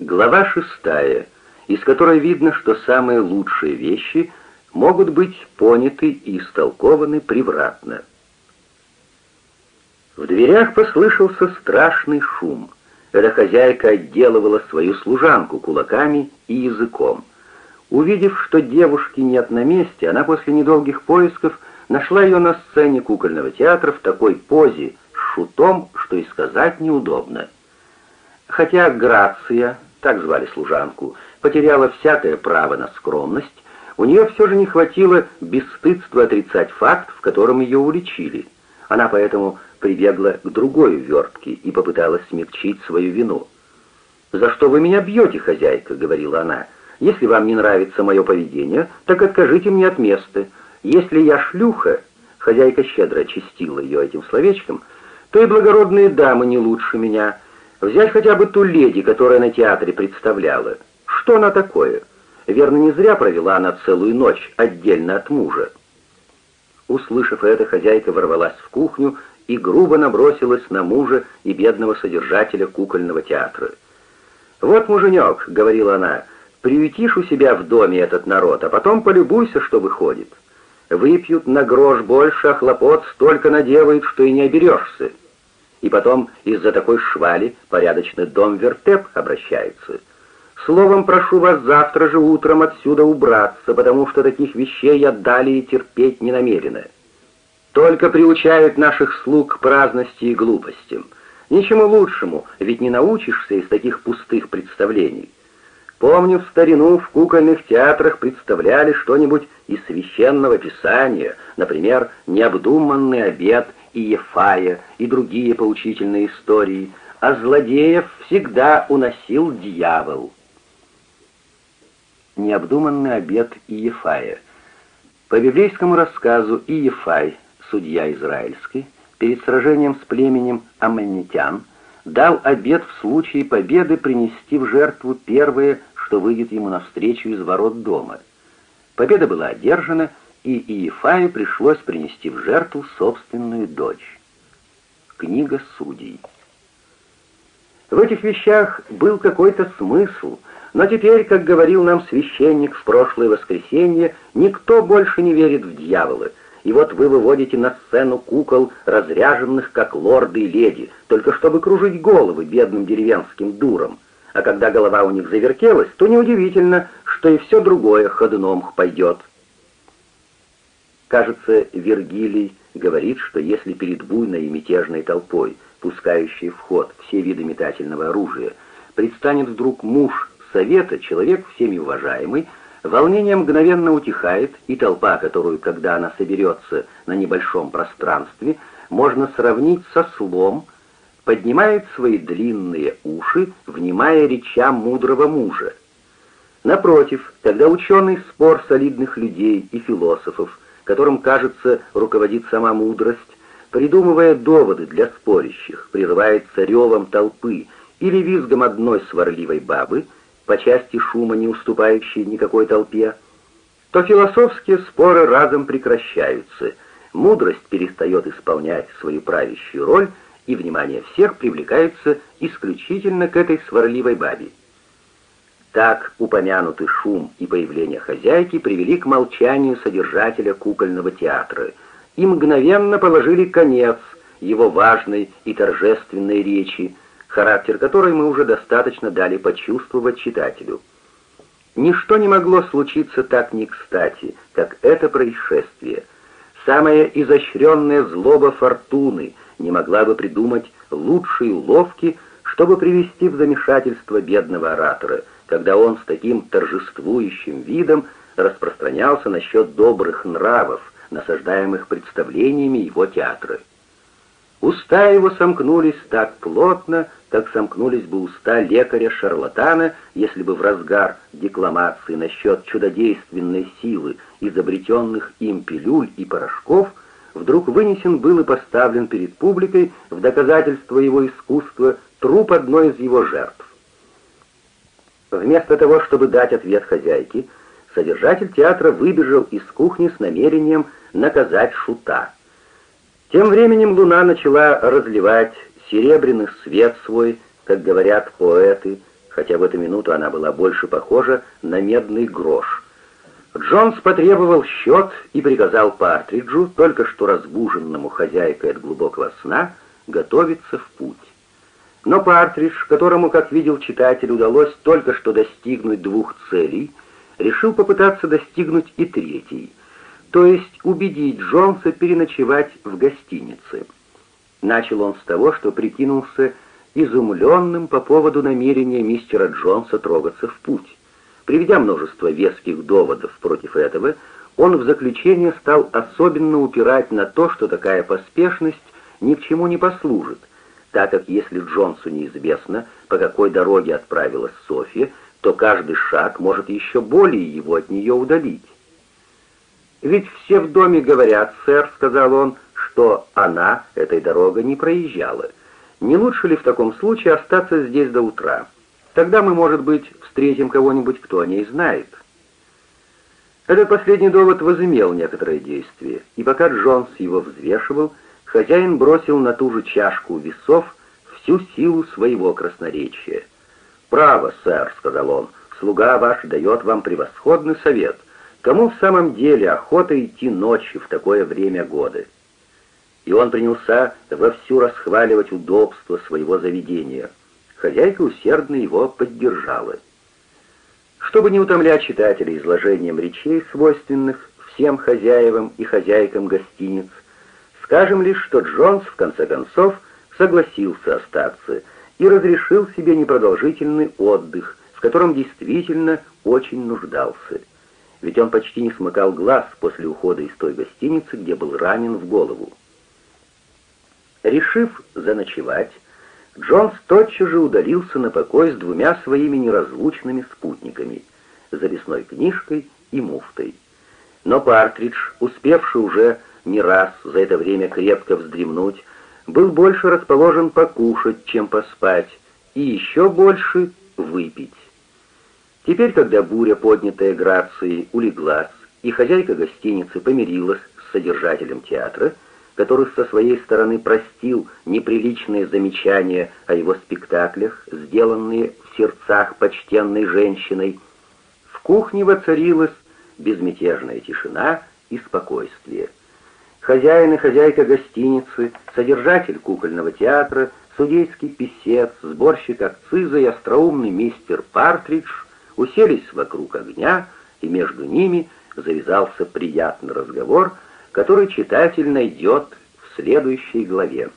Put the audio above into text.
Глава шестая, из которой видно, что самые лучшие вещи могут быть поняты и истолкованы превратно. В дверях послышался страшный шум. Эта хозяйка отделывала свою служанку кулаками и языком. Увидев, что девушки нет на месте, она после недолгих поисков нашла ее на сцене кукольного театра в такой позе, с шутом, что и сказать неудобно. Хотя Грация, так звали служанку, потеряла всякое право на скромность, у нее все же не хватило бесстыдства отрицать факт, в котором ее уличили. Она поэтому прибегла к другой вертке и попыталась смягчить свою вину. «За что вы меня бьете, хозяйка?» — говорила она. «Если вам не нравится мое поведение, так откажите мне от места. Если я шлюха...» — хозяйка щедро очистила ее этим словечком — то и благородные дамы не лучше меня. Взять хотя бы ту леди, которая на театре представляла. Что она такое? Верно, не зря провела она целую ночь отдельно от мужа. Услышав это, хозяйка ворвалась в кухню и грубо набросилась на мужа и бедного содержателя кукольного театра. «Вот муженек», — говорила она, — «приютишь у себя в доме этот народ, а потом полюбуйся, что выходит. Выпьют на грош больше, а хлопот столько наделают, что и не оберешься и потом из-за такой швали порядочный дом вертеп обращается. Словом, прошу вас завтра же утром отсюда убраться, потому что таких вещей я далее терпеть не намерена. Только приучают наших слуг к праздности и глупостям. Ничему лучшему, ведь не научишься из таких пустых представлений. Помню, в старину в кукольных театрах представляли что-нибудь из священного писания, например, необдуманный обед и Ефая, и другие поучительные истории, а злодеев всегда уносил дьявол. Необдуманный обед Иефая. По библейскому рассказу Иефай, судья израильский, перед сражением с племенем аммонитян, дал обет в случае победы принести в жертву первое, что выйдет ему навстречу из ворот дома. Победа была одержана, и Иефаю пришлось принести в жертву собственную дочь. Книга судей. В этих вещах был какой-то смысл, но теперь, как говорил нам священник в прошлое воскресенье, никто больше не верит в дьявола. И вот вы выводите на сцену кукол, разряженных как лорды и леди, только чтобы кружить головы бедным деревенским дурам. А когда голова у них завертелась, то неудивительно, что и все другое ходуном пойдет. Кажется, Вергилий говорит, что если перед буйной и мятежной толпой, пускающей в ход все виды метательного оружия, предстанет вдруг муж совета, человек всеми уважаемый, волнение мгновенно утихает, и толпа, которую, когда она соберется на небольшом пространстве, можно сравнить со слом, поднимает свои длинные уши, внимая речам мудрого мужа. Напротив, когда ученый спор солидных людей и философов которым, кажется, руководит сама мудрость, придумывая доводы для спорящих, прерывается ревом толпы или визгом одной сварливой бабы, по части шума не уступающей никакой толпе, то философские споры разом прекращаются, мудрость перестает исполнять свою правящую роль, и внимание всех привлекается исключительно к этой сварливой бабе. Так упомянутый шум и появление хозяйки привели к молчанию содержателя кукольного театра и мгновенно положили конец его важной и торжественной речи, характер которой мы уже достаточно дали почувствовать читателю. Ничто не могло случиться так не кстати, как это происшествие. Самая изощренная злоба фортуны не могла бы придумать лучшие уловки, чтобы привести в замешательство бедного оратора — когда он с таким торжествующим видом распространялся насчет добрых нравов, насаждаемых представлениями его театра. Уста его сомкнулись так плотно, как сомкнулись бы уста лекаря-шарлатана, если бы в разгар декламации насчет чудодейственной силы изобретенных им пилюль и порошков вдруг вынесен был и поставлен перед публикой в доказательство его искусства труп одной из его жертв. Вместо того, чтобы дать ответ хозяйке, содержатель театра выбежал из кухни с намерением наказать шута. Тем временем луна начала разливать серебряный свет свой, как говорят поэты, хотя в эту минуту она была больше похожа на медный грош. Джонс потребовал счет и приказал Партриджу, только что разбуженному хозяйкой от глубокого сна, готовиться в путь. Но Партридж, которому, как видел читатель, удалось только что достигнуть двух целей, решил попытаться достигнуть и третьей, то есть убедить Джонса переночевать в гостинице. Начал он с того, что прикинулся изумленным по поводу намерения мистера Джонса трогаться в путь. Приведя множество веских доводов против этого, он в заключение стал особенно упирать на то, что такая поспешность ни к чему не послужит, так как если Джонсу неизвестно, по какой дороге отправилась Софья, то каждый шаг может еще более его от нее удалить. «Ведь все в доме говорят, сэр», — сказал он, — «что она этой дорогой не проезжала. Не лучше ли в таком случае остаться здесь до утра? Тогда мы, может быть, встретим кого-нибудь, кто о ней знает». Этот последний довод возымел некоторое действие, и пока Джонс его взвешивал, хозяин бросил на ту же чашку весов всю силу своего красноречия. «Право, сэр», — сказал он, — «слуга ваш дает вам превосходный совет. Кому в самом деле охота идти ночью в такое время года?» И он принялся вовсю расхваливать удобство своего заведения. Хозяйка усердно его поддержала. Чтобы не утомлять читателя изложением речей, свойственных всем хозяевам и хозяйкам гостиниц, скажем лишь, что Джонс, в конце концов, согласился остаться и разрешил себе непродолжительный отдых, в котором действительно очень нуждался. Ведь он почти не смыкал глаз после ухода из той гостиницы, где был ранен в голову. Решив заночевать, Джонс тотчас же удалился на покой с двумя своими неразлучными спутниками — записной книжкой и муфтой. Но Партридж, успевший уже не раз за это время крепко вздремнуть, был больше расположен покушать, чем поспать, и еще больше выпить. Теперь, когда буря, поднятая Грацией, улеглась, и хозяйка гостиницы помирилась с содержателем театра, который со своей стороны простил неприличные замечания о его спектаклях, сделанные в сердцах почтенной женщиной, в кухне воцарилась безмятежная тишина и спокойствие. Хозяин и хозяйка гостиницы, содержатель кукольного театра, судейский писец, сборщик акциза и остроумный мистер Партридж уселись вокруг огня, и между ними завязался приятный разговор, который читатель найдет в следующей главе.